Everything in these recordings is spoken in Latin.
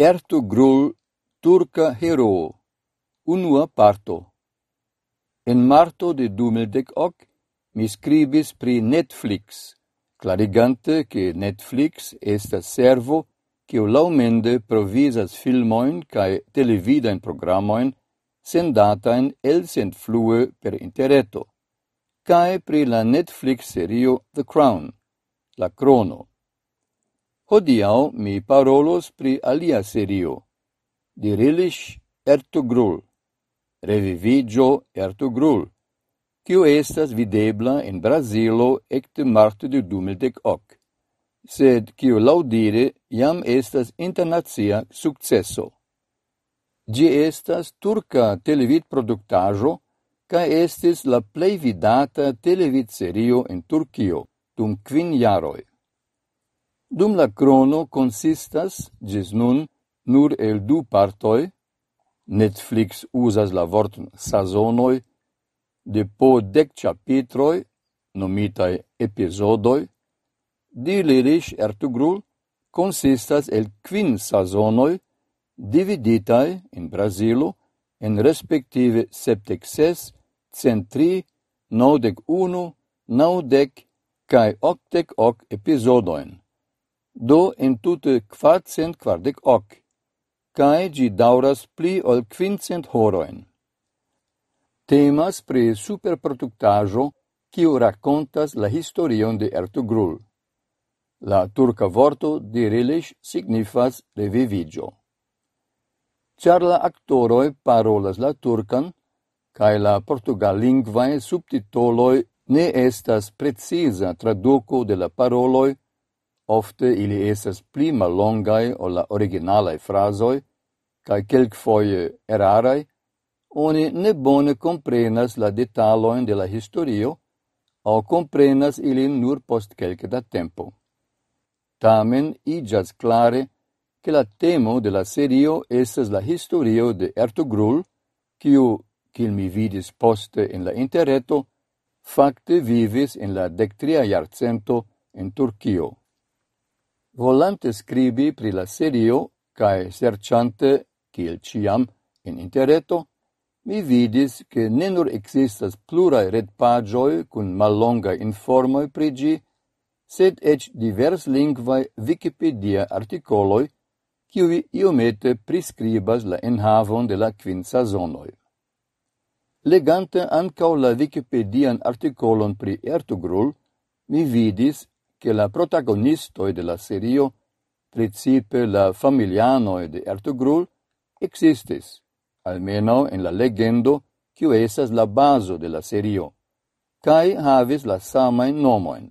Ertugrul turca heroo unua parto. En marto de 2018 mi scribis pri Netflix clarigante che Netflix estas servo che laumende provisas filmoin cae televidain programoin sendatain el sent flue per interreto, cae pri la Netflix serio The Crown, La Crono, Hodiau mi parolos pri alia serio. Dirilish Ertugrul. Revivigio Ertugrul, kiu estas videbla en Brazilo ecte marte de 2018. sed kiu laudire jam estas internacia successo. Gi estas turca televid productajo, ca estis la plei vidata televid serio en Turquio, dum quin jaroi dum la crono consistas, gis nun, nur el du partoi, Netflix usas la vorton sazonoi, de po dec chapitroi, nomitai episodoi, di Lirish Ertugrul consistas el quin sazonoi dividitai in Brasilo en respective septec ses, centri, naudec unu, naudec, cae octec hoc episodoin do en tute quatcent quardec hoc, cae gi dauras pli ol quincent horoen. Temas pre superproductajo kiu racontas la historion de Ertugrul. La turca vorto dirilish signifas revivigio. Char la actoroi parolas la turcan, cae la portugalingvae subtitoloi ne estas precisa traduco de la paroloi ofte ili estas pli mallongai ol la originalai frasoi, cae quelcfoie erarai, oni ne bone comprenas la detaloin de la historio, aŭ comprenas ilin nur post quelque da tempo. Tamen, igas clare che la temo de la serio estas la historio de Ertugrul, quiu, quil mi vidis poste in la interreto, facte vivis in la dectria iarcento in Turquio volante scribi pri la serio cae serciante, kiel ciam, in interreto, mi vidis che ne nur existas plurae retpagioi cun mallonga informoi pri gi, sed ec divers lingvae Wikipedia articoloi, kiui iomete prescribas la enhavon de la quin sazonoi. Legante ancau la Wikipedian articolon pri Ertugrul, mi vidis che la protagonistoi de la serio, principe la familianoi de Ertugrul, existis, almeno en la legendo, che esas la bazo de la serio, cae havis la samain nomoin.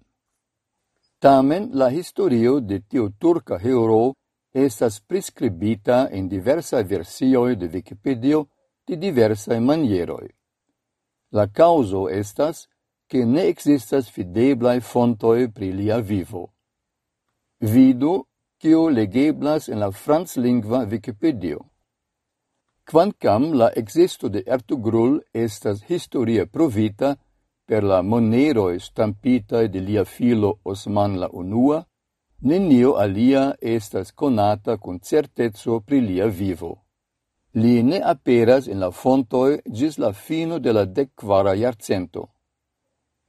Tamen la historio de tiu turca hero estas prescribita en diversa versioi de Wikipedia de diversae manieroi. La causo estas che ne existas fideblae fontoi pri lia vivo. Vidu, cio legeblas in la franz lingua Wikipedia. Quancam la existo de Ertugrul estas historia provita per la moneroi stampitae de lia filo Osman la Unua, nenio alia estas conata con certezzo pri lia vivo. Li ne aperas in la fontoi gis la fino de la decquara iarcento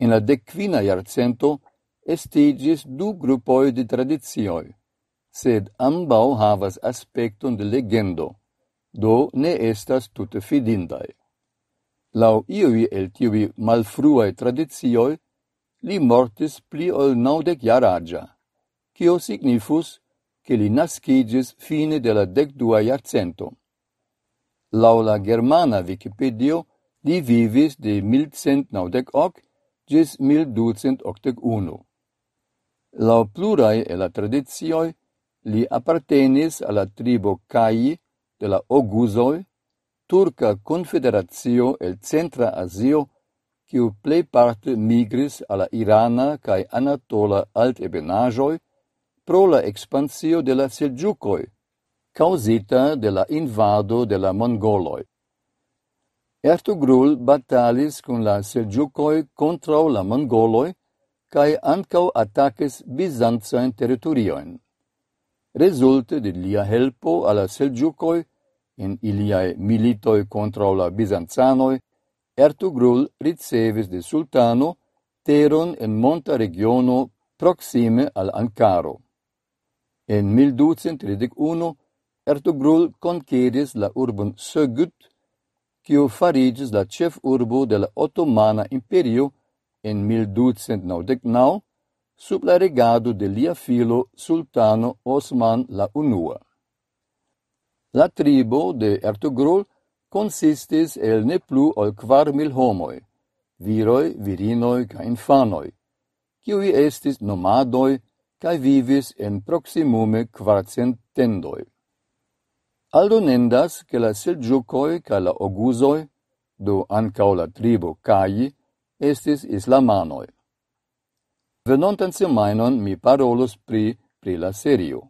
in la decquina iarcento estigis du grupoj de tradizioi, sed ambau havas aspekton de legendo, do ne estas tute fidindaj. Lau iui el tiui malfruae tradizioi, li mortis pli ol naudec jaragia, cio signifus che li nascigis fine de la decdua iarcento. Lau la germana Wikipedia, li vivis de 1198 gis 1281. Lau plurai e la tradizioi, li appartenis alla tribo Cai de la Oguzoi, turca confederatio el centra Asio, quiu plei parte migris alla Irana cae Anatola altebenajoi pro la expansio de la Selgiucoi, causita de la invado de la Mongoloi. Ertugrul batalis cum la Selĝukoj contra la Mongoloi cae ancau atakis bizancajn territorioin. Resulte de lia helpo alla Seljukoi in iliae militoi contra la bizancanoj, Ertugrul ricevis de sultano teron en monta regiono proxime al Ankaro. En 1231 Ertugrul konkeris la urbon Sögut kiu farigis la cef urbo de la Ottomana Imperio en 1299 sub la regado de lia filo Sultano Osman la Unua. La tribo de Ertogrul consistis el ne plu ol kvar mil homoi, viroi, virinoi ca infanoi, kiuj estis nomadoi ca vivis en proximume quarcent tendoi. Aldonendas che la Selgiucoi ca la Oguzoi, do ancao la tribo Caii, estis islamanoi. Venontan semainon mi parolos pri, pri la serio.